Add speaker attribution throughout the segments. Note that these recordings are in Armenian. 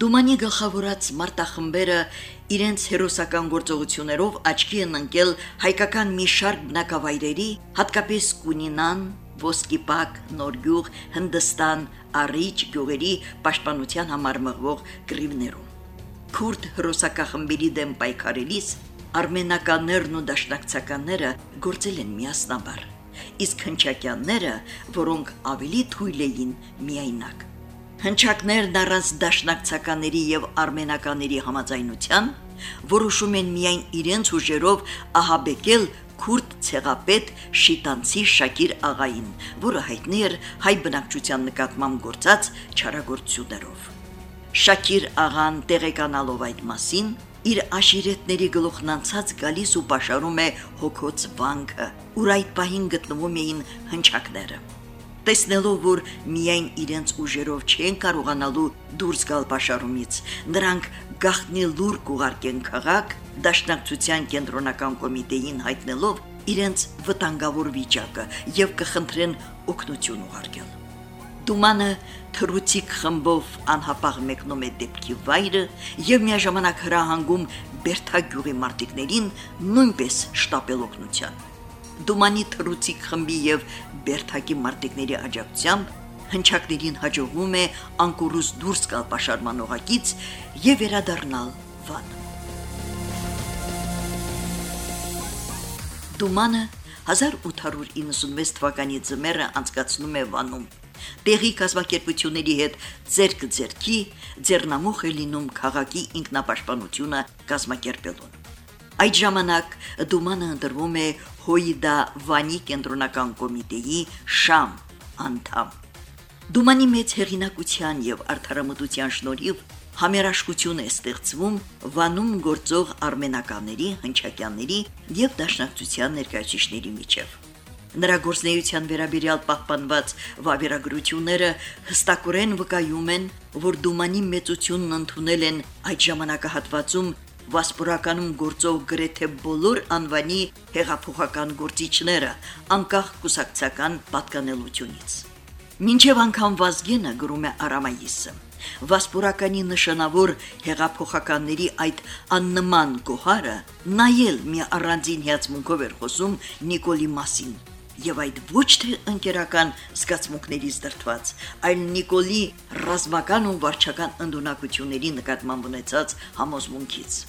Speaker 1: Դումանի գլխավորած մարտախմբերը իրենց հերոսական գործողություններով աչքի են ընկել հայկական մի շարք բնակավայրերի, հատկապես Կունինան, Ոսկիպակ, Նորգյուղ, Հնդստան, Արիջ գյուղերի պաշտպանության համար մղվող գրիվներում։ Քուրդ հրոսակախմբերի դեմ պայքարելիս արմենականներն ու դաշնակցականները գործել են միասնաբար իսկ հնչակյանները, որոնք ավելի թույլ էին միայնակ Հնչակներն առանց դաշնակցականների եւ արմենականների համաձայնության որոշում են միայն իրենց ուժերով ահաբեկել քուրդ ցեղապետ Շիտանցի Շակիր աղային, որը հայտնի էր հայ բնակչության նկատմամբ գործած չարագործություններով։ Շակիր աղան տեղեկանալով այդ մասին, իր աշիրետների գլուխն անցած գալիս ու պաշարում է հոգոց վանքը, ուր այդ պահին գտնվում էին հնչակները տեսնելով, որ միայն իրենց ուժերով չեն կարողանալու դուրս գալ պաշարումից, նրանք գախնի լուր կուղարկեն քաղաք, դաշնակցության կենտրոնական կոմիտեին հայտնելով իրենց վտանգավոր վիճակը եւ կխնդրեն օգնություն ուղարկել։ Դումանը թրուցիկ խմբով անհապաղ մեկնում է դեպքի վայրը եւ միաժամանակ հրահանգում Բերթագյուղի մարտիկներին նույնպես շտապել օգնության։ Դումանի թրուցիկ խմբի եւ Բերթակի մարտիկների աջակցությամբ հնչակներին հաջողվում է անկուրուս դուրս գալ պաշարման օղակից եւ վերադառնալ Վան։ Դումանը 1896 թվականի ձմեռը անցկացնում է Վանում։ Տեղի կազմակերպությունների հետ ձերք ձերքի ձեռնամուխ է լինում քաղաքի ինքնապաշտպանությունը կազմակերպելուն։ Այդ ժամանակ Դումանը ընտրվում է Հոյդա Վանի կենտրոնական կոմիտեի շամ անդամ։ Դումանի մեծ հեղինակության եւ արդարամտության շնորհիվ համերաշխություն է ստեղծվում Վանում գործող արմենականների, հնչակյանների եւ դաշնակցության ներկայացիչների միջև։ Նրա գործնեայության վերաբերյալ պահպանված վավերագրությունները հստակորեն վկայում են, որ Դումանի մեծությունն ընդունել են այդ ժամանակահատվածում վասպուրականում գործող գրեթե բոլոր անվանի հեղափոխական գործիչները, անկախ կուսակցական պատկանելությունից։ Մինչև անգամ Վազգենը գրում է Արամայիսը։ Վասպուրականի նշանավոր հեղափոխականների այդ աննման գոհարը նայել մի առանձին հիացմունքով էր խոսում Նիկոլի մասին, եւ այդ ոչ թե ընկերական զգացմունքներից դրթված, այլ Նիկոլի ռազմական ու վարչական ընդունակությունների նկատմամբ ունեցած համոզմունքից։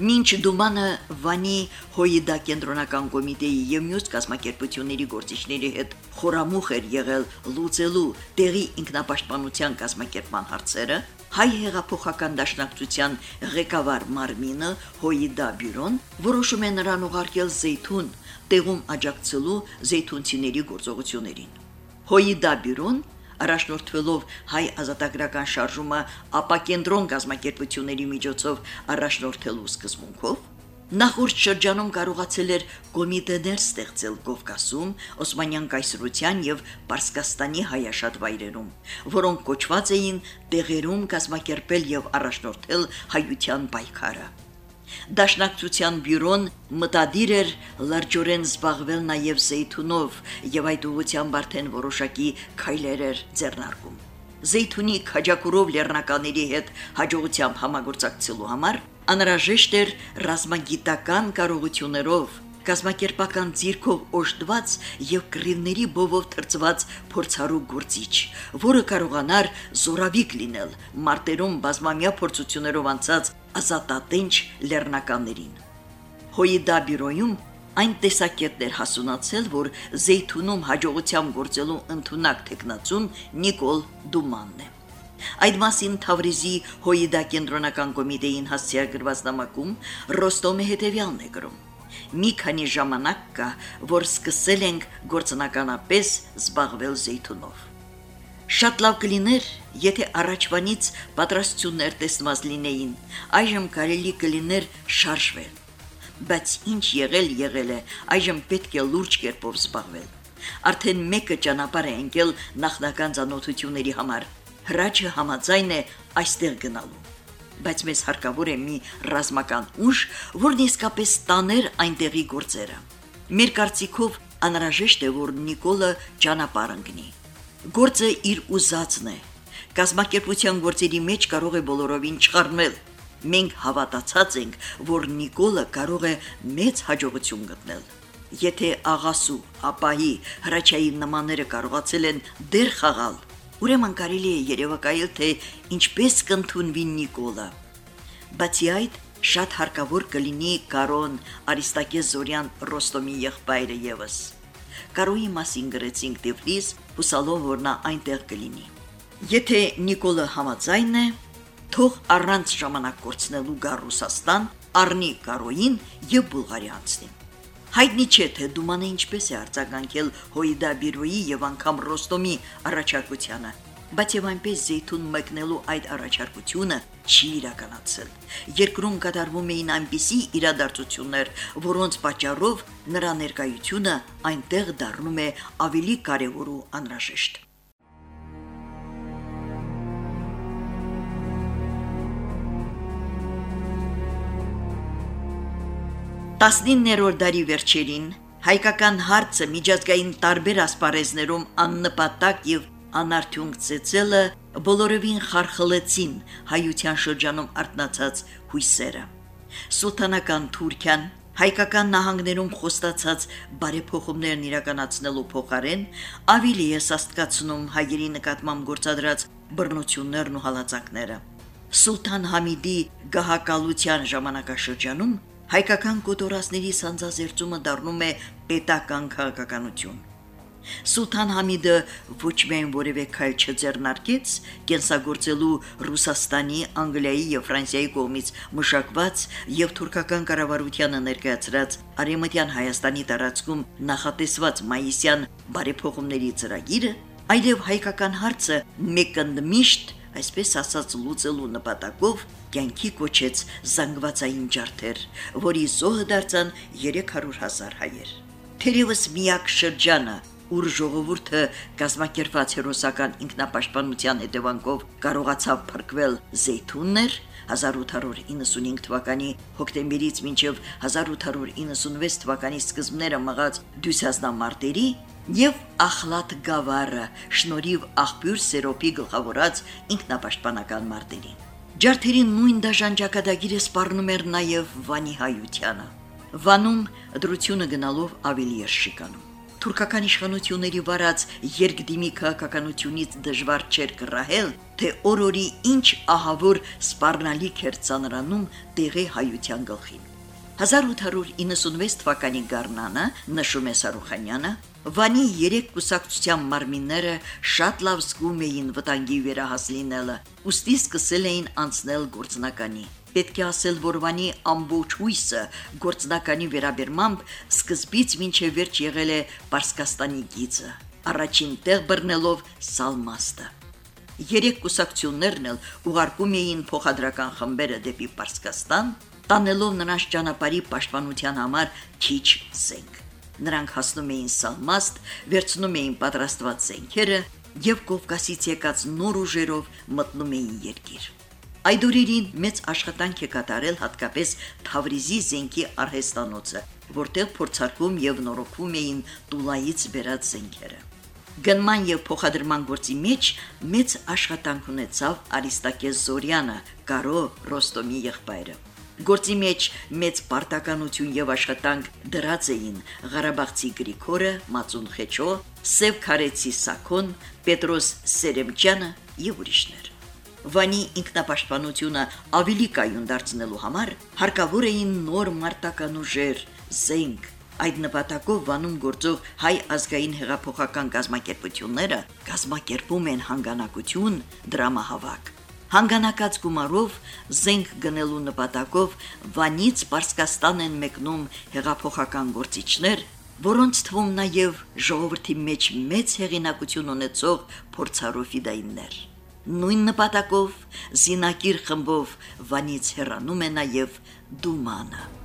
Speaker 1: Մինչ Դումանը Վանի Հոյդա կենտրոնական կոմիտեի եւ մյուս կազմակերպությունների գործիչների հետ խորամուխ էր եղել լուծելու տեղի ինքնապաշտպանության կազմակերպման հարցերը, հայ հեղափոխական դաշնակցության ղեկավար Մարմինը Հոյդա բյուրոն որոշում է նրան ուղարկել Զեյթուն տեղում աջակցելու զեյթունցիների գործողություններին։ Հոյդա բյուրոն առաջնորդվելով հայ ազատագրական շարժումը ապակենտրոն գազམ་ակերպությունների միջոցով առաջնորդելու սկզբունքով Նախորդ շրջանում կարողացել էր կոմիտեներ ստեղծել Կովկասում, Օսմանյան կայսրության եւ Պարսկաստանի հայաշատ վայրերում, որոնք կոչված էին տեղերում կազմակերպել եւ առաջնորդել հայության պայքարը։ Դաշնակցության բյուրոն մտադիր էր լրջորեն զբաղվել նաև Զեյթունով եւ այդ ուղղությամբ արդեն որոշակի քայլեր էր ձեռնարկում։ Զեյթունի քաջակուրով լեռնականների հետ հաջողությամբ համագործակցելու համար անհրաժեշտ էր ռազմագիտական կարողություններով կազմակերպական ձիրքով օժտված եւ կռիվների բովով թրծված փորձարու գործիչ, որը կարողանար զորավիկ լինել մարտերում բազմամյա փորձություններով անցած ազատատենչ լեռնականներին։ Հոյդա բյուրոյում այն տեսակետներ հասունացել, որ Զեյթունում հաջողությամբ գործելու ընդունակ տեխնացուն Նիկոլ Դումանն է։ Այդ մասին Թավրիզի Հոյդա կենտրոնական կոմիտեին հասցեագրված նամակում Ռոստոմը հետևյալն է գրում. Մի քանի ժամանակ կա, որ սկսել ենք գործնականապես զբաղվել Զեյթունով։ Շատ լավ կլիներ, եթե առաջվանից պատրաստություններ տեսնված լինեին, այժմ կարելի կլիներ շարժվել։ Բայց ինչ եղել եղել է, այժմ պետք է լուրջ կերպով զբաղվել։ Արդեն մեկը ճանապարհ է ընկել նախնական ցանոթությունների համար։ Հրաչը համաձայն է այստեղ գնալու բայց մեզ հարկավոր է մի ռազմական ուժ, որն իսկապես տաներ այնտեղի գործերը։ Մեր կարծիքով անհրաժեշտ է, որ Նիկոլը ճանապարհ ընկնի։ Գործը իր ուզածն է, Կազմակերպության գործերի մեջ կարող է բոլորովին չխառնել։ Մենք հավատացած ենք, որ Նիկոլը կարող է մեծ հաջողություն գտնել։ Եթե աղասու, ապահի, հրաչայի նմանները կարողացել են դեր խաղալ, ուրեմն կարելի է երևակայել, թե ինչպես կընդունվի Նիկոլը։ Բացի այդ, շատ հարկավոր կլինի Կարոն Արիստակես Զորյան Ռոստոմի եղբայրը եւս։ Կարոյի մասին գրեցինք Տիֆլիս, հուսալով որ նա այնտեղ կլինի։ Եթե Նիկոլը համաձայն է, թող առանց ժամանակ կորցնելու գա Ռուսաստան, առնի Կարոյին եւ Բուլղարիա անցնի։ Հայտնի չէ թե Դումանը ինչպես է արձագանքել Հոյդա Բիրոյի եւ անգամ Ռոստոմի առաջարկությանը, բայց եւ այնպես Զեյթուն մեկնելու այդ առաջարկությունը չի իրականացել։ Երկրում կատարվում էին այնպիսի իրադարձություններ, որոնց պատճառով նրա ներկայությունը այնտեղ դառնում է ավելի կարևոր ու անհրաժեշտ։ Տասնիններորդ դարի վերջերին հայկական հարցը միջազգային տարբեր ասպարեզներում աննպատակ եւ անարդյունք ծեծելը բոլորովին խարխլեցին հայության շրջանում արտնացած հույսերը։ Սուլտանական Թուրքիան հայկական նահանգներում խոստացած բարեփոխումներն իրականացնելու փոխարեն ավելի է սաստկացնում հայերի նկատմամբ գործադրած բռնություններն ու հալածակները։ Սուլտան Համիդի գահակալության ժամանակաշրջանում հայկական կոտորածների սանձազերծումը դառնում է պետական քաղաքականություն։ Սուլթան Համիդը ոչ միայն որևէ քայլ չձեռնարկեց կենսագործելու Ռուսաստանի, Անգլիայի եւ Ֆրանսիայի կողմից մշակված եւ թուրքական կառավարությանը ներկայացրած Արեմտյան Հայաստանի տարածքում նախատեսված մայիսյան բարեփոխումների ծրագիրը, այլև հայկական հարցը մեկընդմիշտ այսպես ասած լուծելու նպատակով կյանքի կոչեց զանգվածային ջարդեր, որի զոհը դարձան 300.000 հայեր։ Թերևս միակ շրջանը, ուր ժողովուրդը կազմակերպված հերոսական ինքնապաշտպանության հետևանքով կարողացավ փրկվել Զեյթուններ 1895 թվականի հոկտեմբերից մինչև 1896 թվականի սկզբները մղած դյուսազնամարտերի եւ Ախլատ Գավարը շնորհիվ աղբյուր Սերոպի գլխավորած ինքնապաշտպանական մարտերին։ Ջարդերին նույն դաշան ճակատագիրը սպառնում էր նաև Վանի հայությանը։ Վանում դրությունը գնալով ավելի էր շիկանում թուրքական իշխանությունների վարած երկդիմի քաղաքականությունից դժվար չէր կռահել, թե օրորի ինչ ահավոր սպառնալիք էր ցանրանում տեղի հայության գլխին։ 1896 թվականի գարնանը նշում է Սարուխանյանը Վանի երեք կուսակցության մարմինները շատ լավ զգում էին վտանգի վերահաս լինելը, ուստի սկսել էին անցնել գործնականի։ Պետք է ասել, որ Վանի ամբողջ հույսը գործնականի վերաբերմամբ սկզբից մինչև վերջ եղել է Պարսկաստանի գիծը, առաջին տեղ բռնելով Սալմաստը։ Երեք կուսակցություններն էլ ուղարկում էին փոխադրական խմբերը դեպի Պարսկաստան, տանելով նրանց ճանապարհի պաշտպանության համար քիչ զենք։ Նրանք հասնում էին Սալմաստ, վերցնում էին պատրաստված զենքերը եւ Կովկասից եկած նոր ուժերով մտնում էին երկիր։ Այդ օրերին մեծ աշխատանք է կատարել հատկապես Թավրիզի զենքի արհեստանոցը, որտեղ փորձարկում եւ նորոգվում էին Տուլայից վերած զենքերը։ Գնման եւ փոխադրման գործի մեջ մեծ աշխատանք ունեցավ Արիստակես Զորյանը, Կարո Ռոստոմի եղբայրը։ Գործի մեջ մեծ պարտականություն եւ աշխատանք դրած էին Ղարաբաղցի Գրիգորը, Մածուն Խեչո, Սև Քարեցի Սակոն, Պետրոս Սերեմջյանը եւ ուրիշներ։ Վանի ինքնապաշտպանությունը ավելի կայուն դարձնելու համար հարկավոր էին նոր մարտական ուժեր, զենք։ Այդ նպատակով Վանում գործող հայ ազգային հեղափոխական կազմակերպությունները կազմակերպում են հանգանակություն դրամահավաք։ Հանգանակած գումարով զենք գնելու նպատակով Վանից Պարսկաստան են մեկնում հեղափոխական գործիչներ, որոնց թվում նաև ժողովրդի մեջ մեծ հեղինակություն ունեցող փորձառու ֆիդայիններ։ Նույն նպատակով զինակիր խմբով Վանից հեռանում է նաև Դումանը։